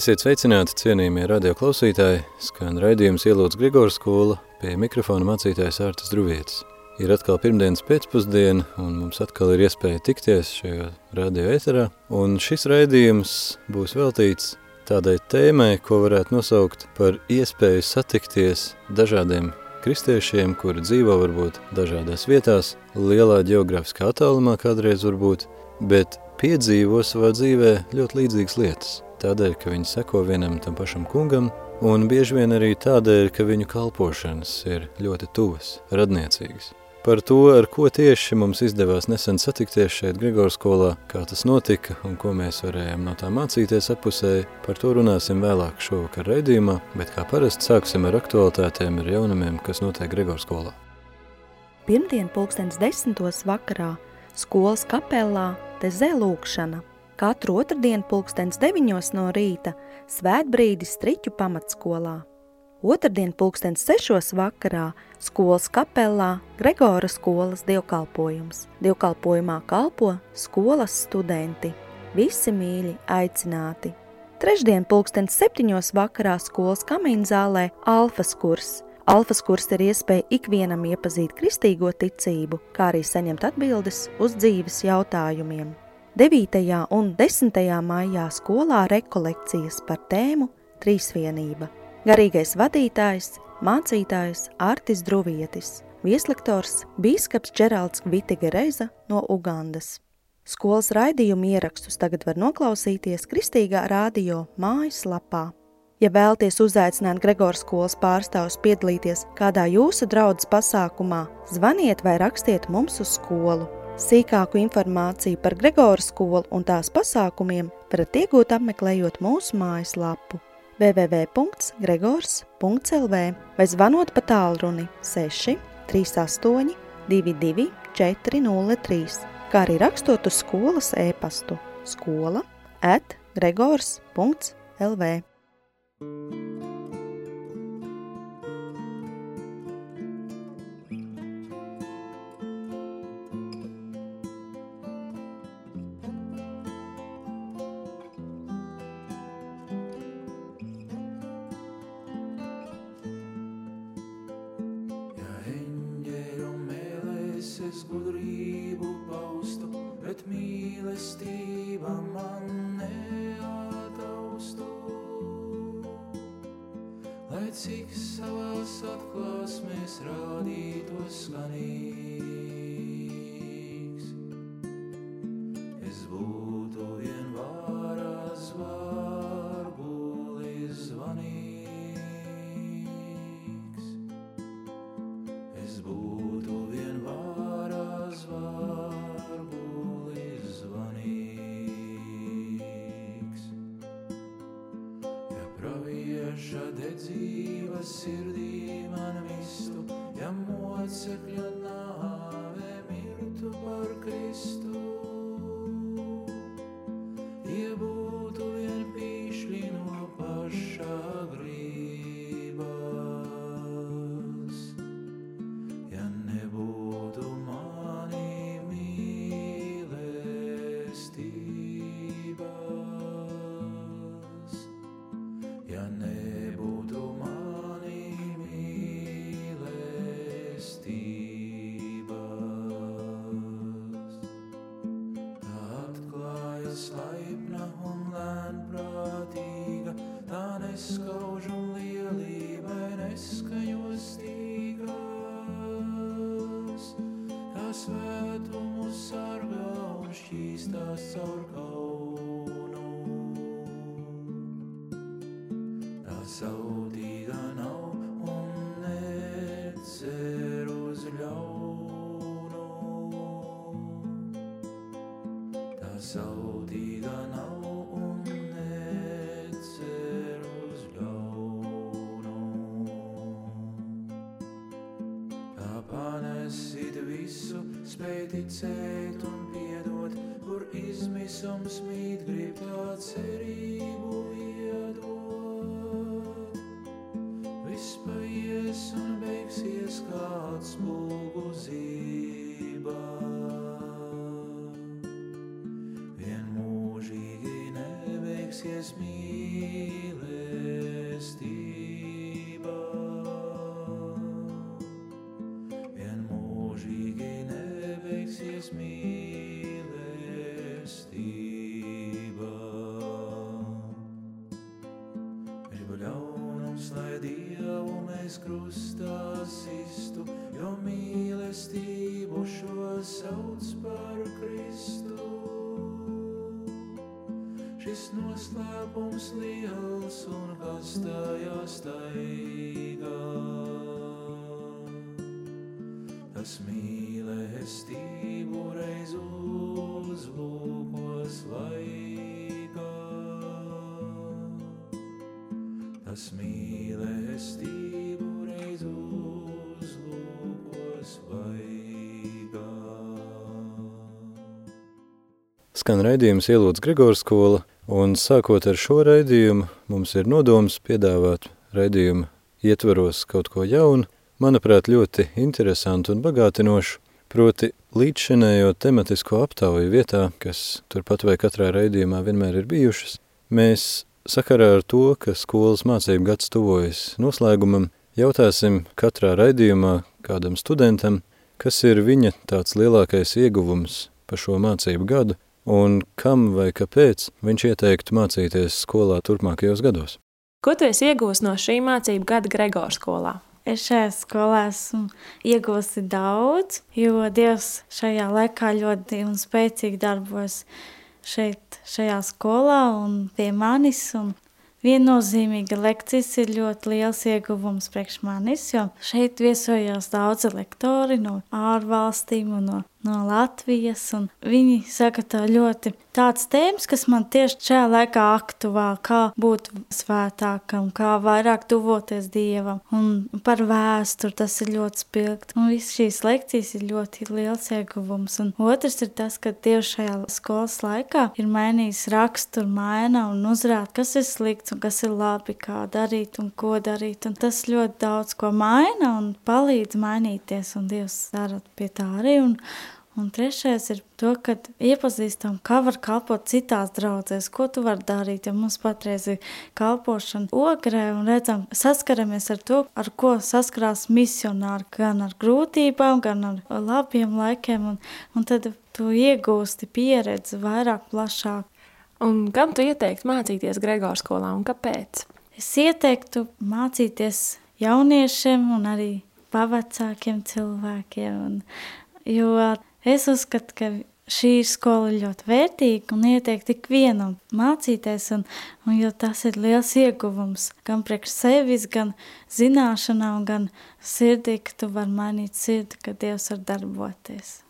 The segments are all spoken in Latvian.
Esiet sveicināti, cienījamie radio klausītāji, skan raidījums ielūdz Grigors skola, pie mikrofona mācītājs Ārtas Druvietis. Ir atkal pirmdienas pēcpusdiena, un mums atkal ir iespēja tikties šajā radio eterā, un šis raidījums būs veltīts tādai tēmai, ko varētu nosaukt par iespēju satikties dažādiem kristiešiem, kuri dzīvo varbūt dažādās vietās, lielā geogrāfiskā attālumā kādreiz varbūt, bet piedzīvo savā dzīvē ļoti līdzīgas lietas – tādēļ, ka viņi seko vienam tam pašam kungam, un bieži vien arī tādēļ, ka viņu kalpošanas ir ļoti tuvas, radniecīgas. Par to, ar ko tieši mums izdevās nesen satikties šeit Grigors skolā, kā tas notika un ko mēs varējām no tā mācīties apusēji, par to runāsim vēlāk šovakar raidījumā, bet kā parasti sāksim ar aktualitātēm ar jaunumiem, kas notiek Grigors skolā. Pirmdien pulkstens desmitos vakarā skolas kapellā te zelūkšana – Katru otrdienu pulkstens 9 no rīta svētbrīdis Striķu pamatskolā. Otradien pulkstens 6 vakarā skolas kapellā Gregora skolas dievkalpojums. Dievkalpojumā kalpo skolas studenti. Visi mīļi aicināti. Trešdien pulkstens 7 vakarā skolas kamīnzālē Alfas kurs. Alfas kurs ir iespēja ikvienam iepazīt kristīgo ticību, kā arī saņemt atbildes uz dzīves jautājumiem. 9. un 10. maijā skolā rekolekcijas par tēmu Trīsvienība. Garīgais vadītājs, mācītājs Artis Druvietis, vieslektors Bīskaps Džeralds Vitigereza no Ugandas. Skolas raidījumu ierakstus tagad var noklausīties Kristīgā radio mājaslapā. Ja vēlties uzaicināt Gregors skolas pārstāvus piedalīties kādā jūsu draudzes pasākumā, zvaniet vai rakstiet mums uz skolu Sīkāku informāciju par Gregoru skolu un tās pasākumiem varat iegūt apmeklējot mūsu mājaslapu www.gregors.lv vai zvanot pa tālruni 6 38 22 403, kā arī rakstot uz skolas e-pastu skola at gregors.lv. es Sunny. money. Saudīga nav un necer uz ļaunu. Tā panesit visu, spēj ticēt Skan raidījums ielūdz Grigors skola, un sākot ar šo raidījumu, mums ir nodoms piedāvāt raidījumu ietvaros kaut ko jaunu, manuprāt, ļoti interesantu un bagātinošu, proti līdzšinējo tematisko aptauju vietā, kas turpat vai katrā raidījumā vienmēr ir bijušas, mēs sakarā ar to, ka skolas mācību gads tuvojas noslēgumam, jautāsim katrā raidījumā kādam studentam, kas ir viņa tāds lielākais ieguvums pa šo mācību gadu, un kam vai kāpēc viņš ieteiktu mācīties skolā turpmākajos gados. Ko tu esi iegūst no šī mācību gada Gregora skolā? Es šajā skolā esmu iegūsi daudz, jo Dievs šajā laikā ļoti un spēcīgi darbojas šeit, šajā skolā un pie manis. Un viennozīmīga lekcijas ir ļoti liels ieguvums priekš manis, jo šeit viesojās daudzi lektori no ārvalstīm un no no Latvijas. Viņi sagatavo ļoti tādas tēmas, kas man tieši šajā laikā aktuāli, kā būt svētākam, kā vairāk tuvoties Dievam. Un par vēsturi tas ir ļoti spilgti. Un viss šīs lekcijas ir ļoti liels ieguvums. Un otrs ir tas, ka Dievs šajā skolas laikā ir mainījis raksturu, maina un uzrāda, kas ir slikts un kas ir labi, kā darīt un ko darīt. Un tas ļoti daudz ko maina un palīdz mainīties, un Dievs dara pie tā arī. Un, Un trešais ir to, ka iepazīstam, kā var kalpot citās draudzēs, ko tu vari darīt. Ja mums patreiz ir kalpošana ogrē un redzam, saskaramies ar to, ar ko saskarās misionāri, gan ar grūtībām, gan ar labiem laikiem, un, un tad tu iegūsti pieredzi vairāk plašāk. Un kam tu ieteiktu mācīties Gregora skolā un kāpēc? Es ieteiktu mācīties jauniešiem un arī pavacākiem cilvēkiem, un, jo Es uzskatu, ka šī ir skola ļoti vērtīga un ieteikti ikvienam mācīties, un, un jo tas ir liels ieguvums gan priekš sevis, gan zināšanām, gan sirdī, ka tu vari mainīt sirdi, ka Dievs var darboties.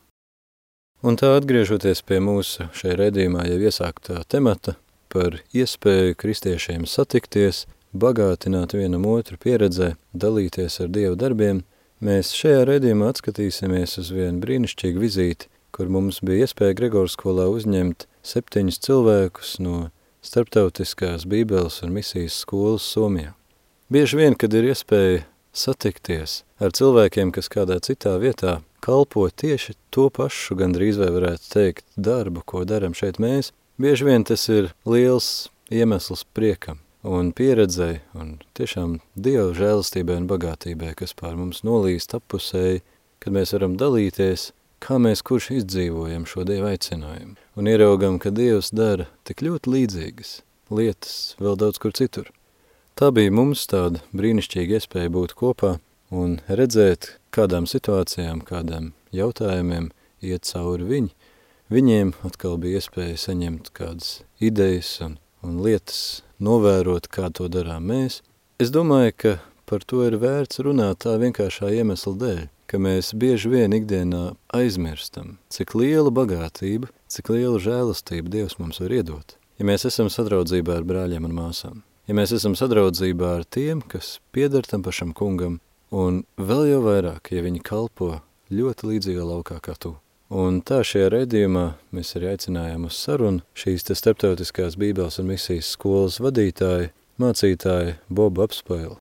Un tā atgriežoties pie mūsu šajā redzījumā jau iesāktā temata par iespēju kristiešiem satikties, bagātināt vienam otru pieredzē, dalīties ar Dievu darbiem – Mēs šajā redzījumā atskatīsimies uz vienu brīnišķīgu vizīti, kur mums bija iespēja Gregors skolā uzņemt septiņus cilvēkus no starptautiskās bībeles un misijas skolas Somijā. Bieži vien, kad ir iespēja satikties ar cilvēkiem, kas kādā citā vietā kalpo tieši to pašu, gandrīz vai varētu teikt, darbu, ko daram šeit mēs, bieži vien tas ir liels iemesls priekam un pieredzei, un tiešām Dieva žēlastībai un bagātībai, kas pār mums nolīst appusēji, kad mēs varam dalīties, kā mēs kurš izdzīvojam šo Dieva aicinājumu, un ieraugam, ka Dievs dara tik ļoti līdzīgas lietas vēl daudz kur citur. Tā bija mums tāda brīnišķīga iespēja būt kopā un redzēt, kādām situācijām, kādām jautājumiem iet cauri viņi. Viņiem atkal bija iespēja saņemt kādas idejas un, un lietas novērot, kā to darām mēs. Es domāju, ka par to ir vērts runāt tā vienkāršā iemesla dēļ, ka mēs bieži vien ikdienā aizmirstam, cik liela bagātība, cik liela žēlastība Dievs mums var iedot. Ja mēs esam sadraudzībā ar brāļiem un māsām, ja mēs esam sadraudzībā ar tiem, kas piedar tam pašam kungam, un vēl jau vairāk, ja viņi kalpo ļoti līdzīgā laukā kā tu. Un tā šajā redzījumā mēs arī aicinājām uz sarunu šīs te starptautiskās bībeles un misijas skolas vadītāju, mācītāju Bobu Apspailu.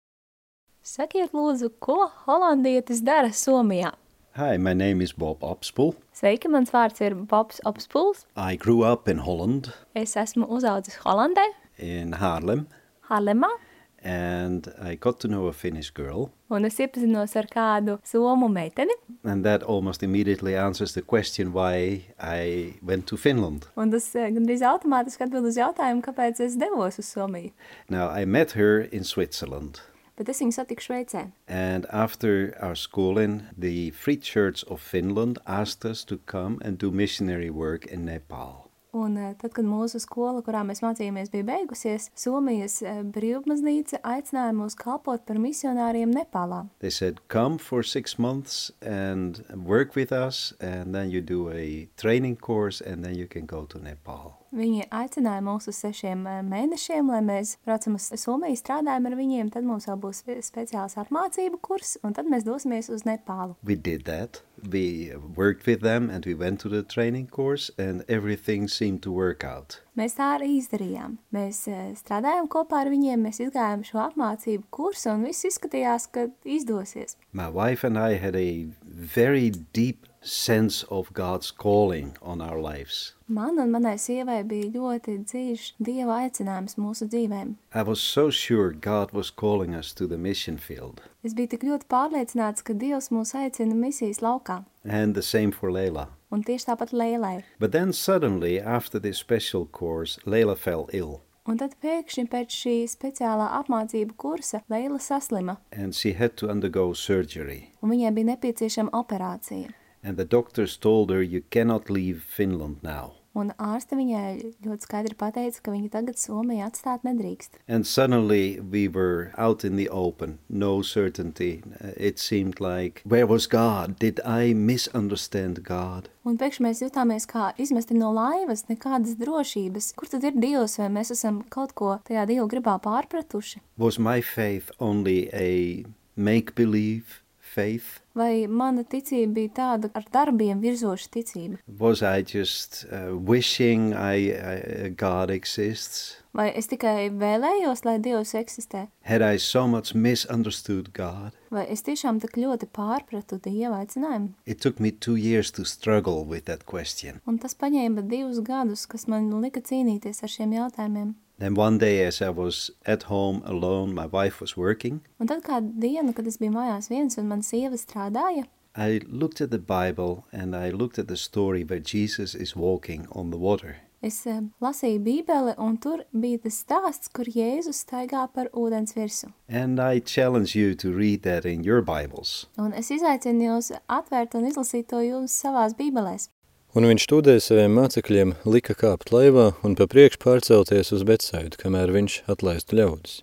Sakiet lūdzu, ko holandietis dara Somijā? Hi, my name is Bob Opspul. Sveiki, mans vārds ir Bobs Opspuls. I grew up in Holland. Es esmu uzaudzis Holandē. In Haarlem. Haarlemā and I got to know a Finnish girl. Un es iepazinos ar kādu somu meiteni. And that almost immediately answers the question why I went to Finland. Un tas gandrīz automātiski atbild uz jautājumu, kāpēc es devos uz Somiju. Now, I met her in Switzerland. bet es viņu satiku Šveicē. And after our schooling, the Free Church of Finland asked us to come and do missionary work in Nepal. Un eh, tad, kad mūsu skola, kurā mēs mācījāmies, bija beigusies, Somijas eh, brīvmaznīca aicināja mūs kalpot par misionāriem Nepālā. They said, Come for six months and work with us, and then you do a training course, and then you can go to Nepal. Viņi aicināja mūs uz sešiem eh, mēnešiem, lai mēs braucam uz Somiju, strādājam ar viņiem, tad mums vēl būs speciāls apmācību kurs, un tad mēs dosimies uz Nepālu. We did that. We worked with them and we went to the training course, and everything seemed to work out. Mēs tā arī izdarījām. Mēs eh, strādājām kopā ar viņiem, mēs izgājām šo apmācību kursu, un viss izskatījās, ka izdosies. My wife and I had a very deep sense of God's calling on our lives. Man un manai sievai bija ļoti dziļš Dieva aicinājums mūsu dzīvēm. I was so sure God was calling us to the mission field, Es biju tik ļoti pārliecināts, ka Dievs mūs aicina misijas laukā, and the same for Layla. un tieši tāpat Lēlai. But then suddenly, after this special course, Layla fell ill, Un tad pēkšņi pēc šī speciālā apmācību kursa Leila saslima, and she had to undergo surgery. un viņai bija nepieciešama operācija. And the doctors told her, You cannot leave Finland now. Un ārste viņai ļoti skaidri pateica, ka viņa tagad Somiju atstāt nedrīkst. And suddenly we were out in the open, no certainty. It seemed like, where was God? Did I misunderstand God? Un pēkšņi mēs jutāmies kā izmesti no laivas, nekādas drošības. Kur tad ir Dievs, vai mēs esam kaut ko tajā Dieva gribā pārpratuši? Was my faith only a make believe faith? Vai mana ticība bija tāda ar darbiem virzoša ticība? Was I just uh, wishing I, I, God exists? Vai es tikai vēlējos, lai Dievs eksistē? Had I so much misunderstood God? Vai es tiešām tik ļoti pārpratu Dieva aicinājumu? It took me two years to struggle with that question. Un tas paņēma divus gadus, kas man lika cīnīties ar šiem jautājumiem. Then one day, as I was at home alone, my wife was working. Un tad kādu dienu, kad es biju mājās viens un mana sieva strādāja, I looked at the Bible and I looked at the story where Jesus is walking on the water. es eh, lasīju bībeli un tur bija tas stāsts, kur Jēzus staigā par ūdens virsu. And I challenge you to read that in your Bibles. Un es izaicinu jūs atvērt un izlasīt to jums savās bībelēs. Un viņš tūdēja saviem mācekļiem lika kāpt laivā un pa priekšu pārcelties uz Betsaidu, kamēr viņš atlaistu ļaudis.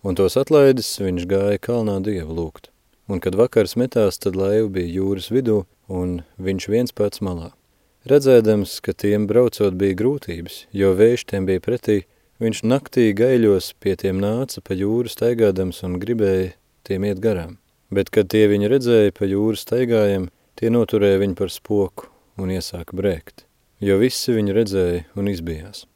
Un tos atlaidis, viņš gāja kalnā dievu lūgt. Un kad vakars metās, tad laiva bija jūras vidū, un viņš viens pats malā. Redzēdams, ka tiem braucot bija grūtības, jo vējš tiem bija pretī, viņš naktī gaiļos pie tiem nāca pa jūru staigādams un gribēja tiem iet garām. Bet, kad tie viņu redzēja pa jūru staigājam, tie noturēja viņu par spoku un iesāka brēkt, jo visi viņu redzēja un izbijās.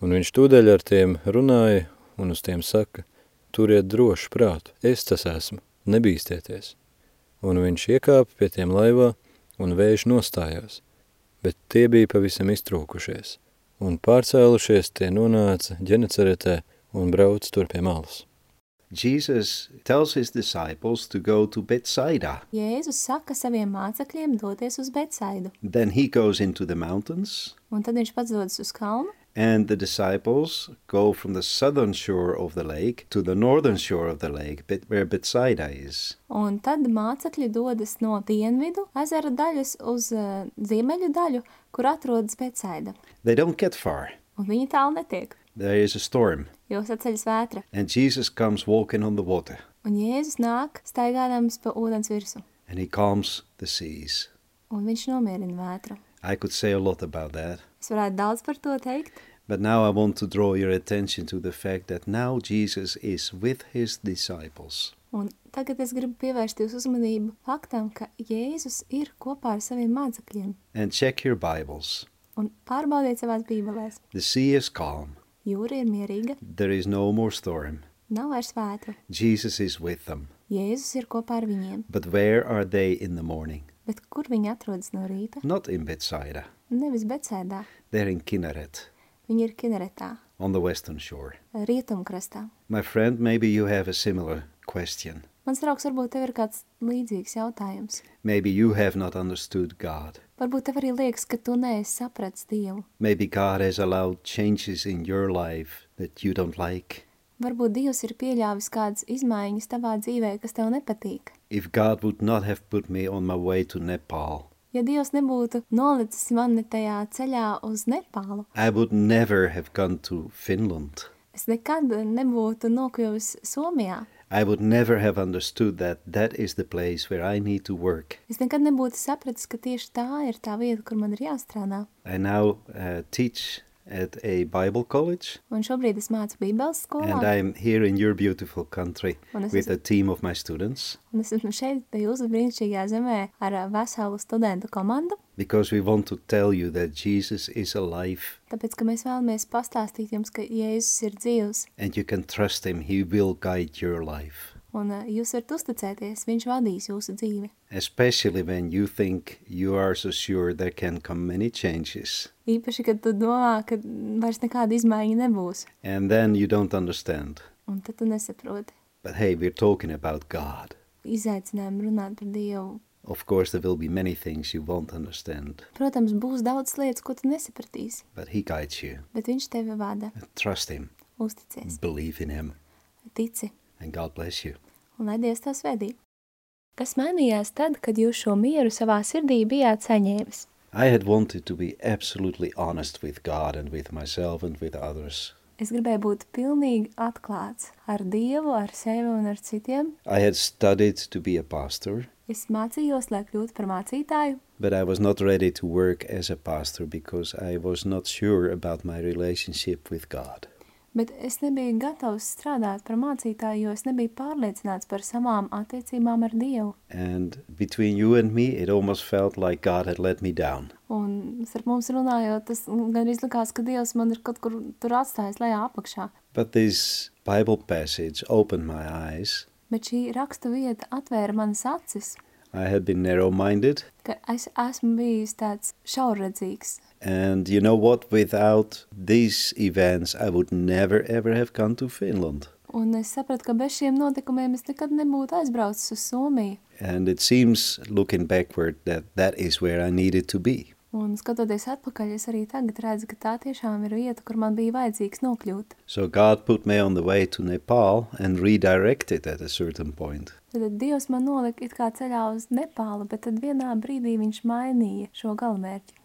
Un viņš tūdeļ ar tiem runāja un uz tiem saka, turiet drošu prātu, es tas esmu, nebīstieties. Un viņš iekāpa pie tiem laivā un vējš nostājās, bet tie bija pavisam iztrūkušies, un pārcēlušies tie nonāca ģeneceretē un brauc tur pie malas. Jesus tells his disciples to go to Bethsaida. Jēzus saka saviem mācekļiem doties uz Betsaidu, Then he goes into the mountains, un tad viņš pats dodas uz kalnu, and the disciples go from the southern shore of the lake to the northern shore of the lake, where Bethsaida is. un tad mācekļi dodas no dienvidu ezera daļas uz uh, ziemeļu daļu, kur atrodas Betsaida. They don't get far. Un viņi tālu netiek, There is a storm, jo saceļas vētra, and Jesus comes walking on the water, un Jēzus nāk staigādams pa ūdens virsu, and he calms the seas. un viņš nomierina vētru. I could say a lot about that. Es varētu daudz par to teikt, But now I want to draw your attention to the fact that now Jesus is with his disciples. un tagad es gribu pievērst jūsu uzmanību faktam, ka Jēzus ir kopā ar saviem mācekļiem, And check your Bibles. un pārbaudiet savās bībelēs. The sea is calm, Jūra ir mierīga, there is no more storm. nav vairs vētra. Jesus is with them. Jēzus ir kopā ar viņiem, But where are they in the morning? bet kur viņi atrodas no rīta? Not in Bethsaida, Nevis Betsēdā, they're in Kinneret, viņi ir Kineretā, on the western shore. rietumkrastā. My friend, maybe you have a similar question. Mans draugs, varbūt tev ir kāds līdzīgs jautājums. Maybe you have not understood God. Varbūt tev arī liekas, ka tu neesi sapratis Dievu. Maybe God has allowed changes in your life that you don't like. Varbūt Dievs ir pieļāvis kādas izmaiņas tavā dzīvē, kas tev nepatīk. If God would not have put me on my way to Nepal, Ja Dievs nebūtu nolicis mani tajā ceļā uz Nepālu, I would never have gone to Finland. es nekad nebūtu nokļuvis Somijā. I would never have understood that that is the place where I need to work. Es nekad nebūtu sapratis, ka tieši tā ir tā vieta, kur man ir jāstrādā. I now uh, teach at a Bible college, Un šobrīd es mācu Bībeles and skolā, I'm here in your beautiful country Un es with esmu- a team of my students. Un es esmu šeit, pie jūsu brīnišķīgajā zemē, ar ā, veselu studentu komandu, because we want to tell you that Jesus is alive. Tāpēc, ka mēs vēlamies pastāstīt jums, ka Jēzus ir dzīvs, and you can trust him. He will guide your life, un ā, jūs varat uzticēties, viņš vadīs jūsu dzīvi. especially when you think you are so sure there can come many changes. Īpaši, kad tu domā, ka vairs nekāda izmaiņa nebūs, And then you don't understand. un tad tu nesaproti. But hey, we're talking about God. Izaicinājumu runāt par Dievu. Of course, there will be many things you won't understand, Protams, būs daudz lietas, ko tu nesapratīsi, but He guides you. bet viņš tevi vada. Trust Him, Uzticies, believe in Him, tici, and God bless you. un lai Dievs tev svētī. Kas mainījās tad, kad jūs šo mieru savā sirdī bijāt saņēmis? I had wanted to be absolutely honest with God and with myself and with others. Es gribēju būt pilnīgi atklāts ar Dievu, ar sevi un ar citiem. I had studied to be a pastor, Es mācījos, lai kļūtu par mācītāju, but I was not ready to work as a pastor because I was not sure about my relationship with God. Bet es nebiju gatavs strādāt par mācītāju, jo es nebiju pārliecināts par savām attiecībām ar Dievu. And between you and me, it almost felt like God had let me down. Un starp mums runājot, tas gandrīz likās, ka Dievs man ir kaut kur tur atstājis lejā apakšā. But this Bible passage opened my eyes. Bet šī raksta vieta atvēra manas acis, I had been narrow minded, ka es esmu bijis tāds šaurredzīgs. And you know what? Without these events, I would never ever have gone to Finland. Un es sapratu, ka bez šiem notikumiem es nekad nebūtu aizbraucis uz Somiju. And it seems, looking backward, that that is where I needed to be. Un skatoties atpakaļ, es arī tagad redzu, ka tā tiešām ir vieta, kur man bija vajadzīgs nokļūt. So God put me on the way to Nepal and redirected at a certain point. Tad Dievs man nolika it kā ceļā uz Nepālu, bet tad vienā brīdī viņš mainīja šo galamērķi.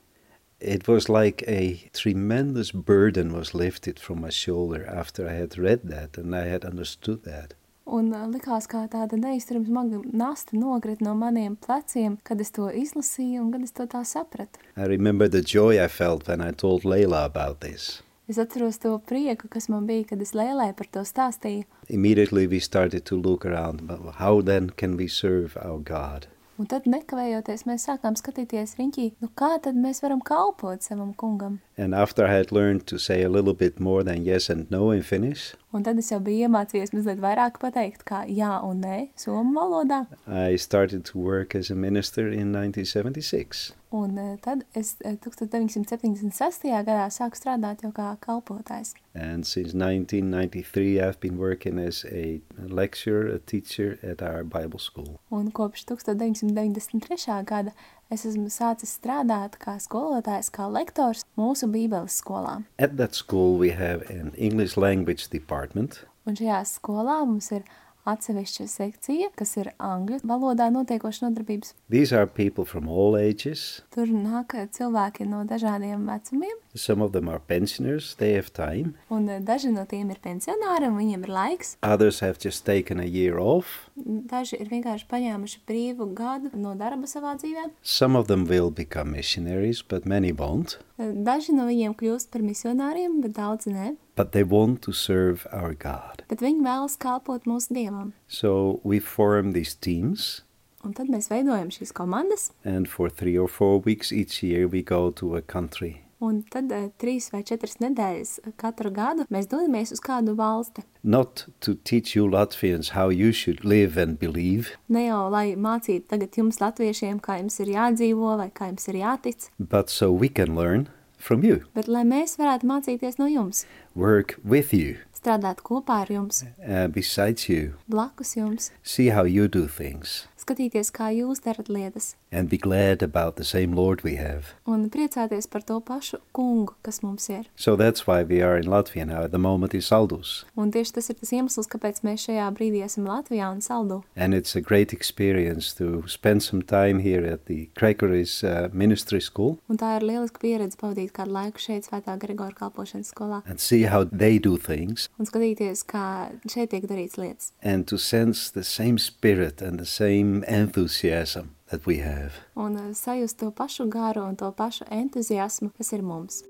It was like a tremendous burden was lifted from my shoulder after I had read that and I had understood that. Un ā, likās, kā tāda neizturama smaga nasta nokrit no maniem pleciem, kad es to izlasīju un kad es to tā sapratu. I remember the joy I felt when I told Layla about this. Es atceros to prieku, kas man bija, kad es lēlē par to stāstīju. Immediately we started to look around, but how then can we serve our God? Un tad nekavējoties mēs sākām skatīties riņķī, nu kā tad mēs varam kalpot savam kungam? And after I had learned to say a little bit more than yes and no in Finnish, Un tad es jau biju iemācījies mazliet vairāk pateikt, kā jā un nē, somu valodā. I started to work as a minister in 1976. Un eh, tad es eh, 1976. gadā sāku strādāt jau kā kalpotājs. And since 1993, I've been working as a lecturer, a teacher at our Bible school. Un kopš 1993. gada es esmu sācis strādāt kā skolotājs, kā lektors mūsu bībeles skolā. At that school, we have an English language department, Un šajā skolā mums ir atsevišķa sekcija, kas ir angļu valodā notiekošas nodarbības. These are people from all ages. Tur nāk cilvēki no dažādiem vecumiem, Some of them are pensioners, they have time. un eh, daži no tiem ir pensionāri, un viņiem ir laiks. Others have just taken a year off. Daži ir vienkārši paņēmuši brīvu gadu no darba savā dzīvē. Some of them will become missionaries, but many won't. Daži no viņiem kļūst par misionāriem, bet daudzi nē. But they want to serve our God. Bet viņi vēlas kalpot mūsu dievam. So we form these teams, Un tad mēs veidojam šīs komandas, and for three or four weeks each year, we go to a country. un tad eh, trīs vai četras nedēļas katru gadu mēs dodamies uz kādu valsti. Not to teach you Latvians how you should live and believe, Ne jau lai mācītu tagad jums, latviešiem, kā jums ir jādzīvo vai kā jums ir jātic, but so we can learn from you, bet lai mēs varētu mācīties no jums, work with you, strādāt kopā ar jums, uh, besides you, blakus jums, see how you do things. Skatīties, kā jūs darat lietas, and be glad about the same Lord we have. un priecāties par to pašu kungu, kas mums ir. So that's why we are in Latvia now at the moment in Saldus. Un tieši tas ir tas iemesls, kāpēc mēs šajā brīdī esam Latvijā un Saldu. And it's a great experience to spend some time here at the Craigoris uh, Ministry School Un tā ir lieliska pieredze pavadīt kādu laiku šeit, Svētā Gregora kalpošanas skolā, and see how they do things un skatīties, kā šeit tiek darīts lietas. and to sense the same spirit and the same enthusiasm that we have. Un uh, sajust to pašu garu un to pašu entuziasmu, kas ir mums.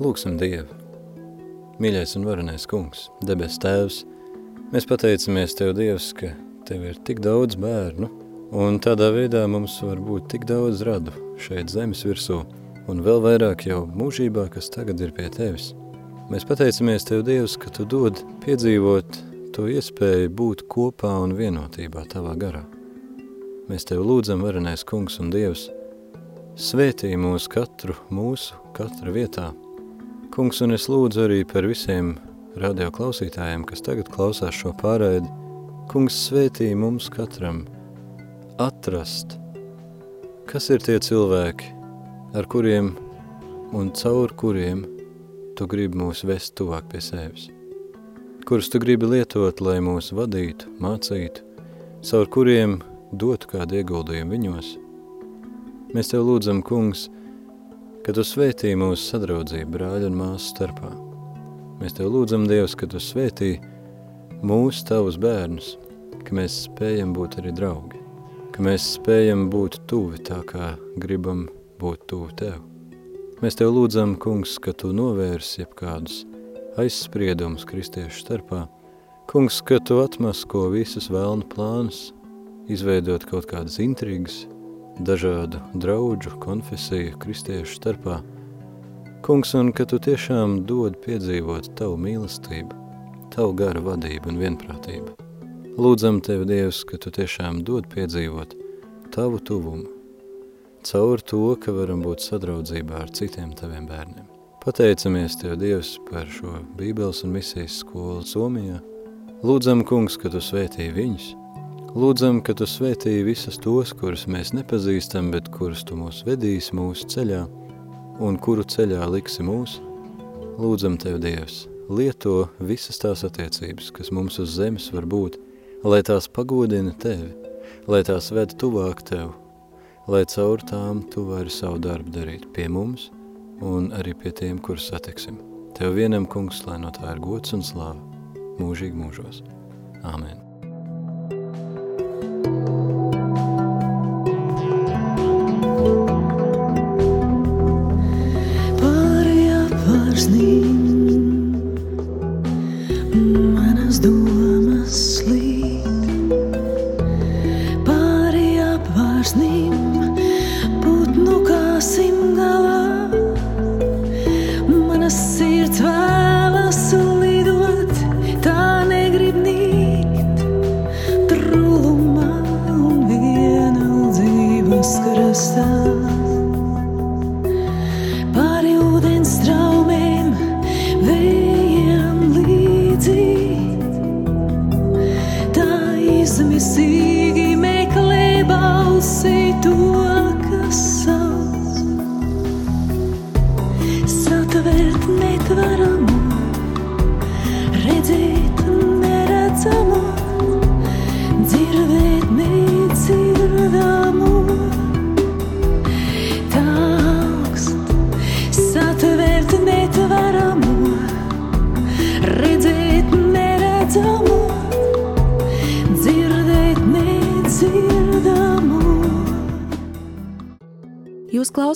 Lūksim Dievu! Mīļais un varenais kungs, debes tēvs, mēs pateicamies Tev, Dievs, ka Tev ir tik daudz bērnu, un tādā veidā mums var būt tik daudz radu šeit zemes virsū, un vēl vairāk jau mūžībā, kas tagad ir pie Tevis. Mēs pateicamies Tev, Dievs, ka Tu dod piedzīvot to iespēju būt kopā un vienotībā Tavā garā. Mēs Tev lūdzam, varenais kungs un Dievs, svētī mūs katru mūsu, katra vietā, Kungs, un es lūdzu arī par visiem radio klausītājiem, kas tagad klausās šo pārraidi. Kungs svētī mums katram atrast, kas ir tie cilvēki, ar kuriem un caur kuriem tu gribi mūs vest tuvāk pie sevis. Kurus tu gribi lietot, lai mūs vadītu, mācītu, caur kuriem dotu kādu ieguldījumu viņos. Mēs tev lūdzam, kungs, ka tu svētī mūsu sadraudzību brāļu un māsu starpā. Mēs tev lūdzam, Dievs, ka tu svētī mūsu tavus bērnus, ka mēs spējam būt arī draugi, ka mēs spējam būt tuvi tā, kā gribam būt tuvi tev. Mēs tev lūdzam, kungs, ka tu novērsi jebkādus aizspriedumus kristiešu starpā, kungs, ka tu atmasko visus vēlnu plānus, izveidot kaut kādas intrigas, dažādu draudžu, konfesiju, kristiešu starpā. Kungs, un ka tu tiešām dod piedzīvot tavu mīlestību, tavu garu vadību un vienprātību. Lūdzam tevi, Dievs, ka tu tiešām dod piedzīvot tavu tuvumu, caur to, ka varam būt sadraudzībā ar citiem taviem bērniem. Pateicamies Tev, Dievs, par šo Bībeles un misijas skolu Somijā. Lūdzam, kungs, ka tu svētī viņus, Lūdzam, ka tu svētīji visus tos, kurus mēs nepazīstam, bet kurus tu mūs vedīsi mūsu ceļā un kuru ceļā liksi mūs. Lūdzam tev, Dievs, lieto visas tās attiecības, kas mums uz zemes var būt, lai tās pagodina tevi, lai tās ved tuvāk tev, lai caur tām tu vari savu darbu darīt pie mums un arī pie tiem, kurus satiksim. Tev vienam, kungs, lai no tā ir gods un slāva, mūžīgi mūžos. Āmen. Izmisīgi meklē balsi to,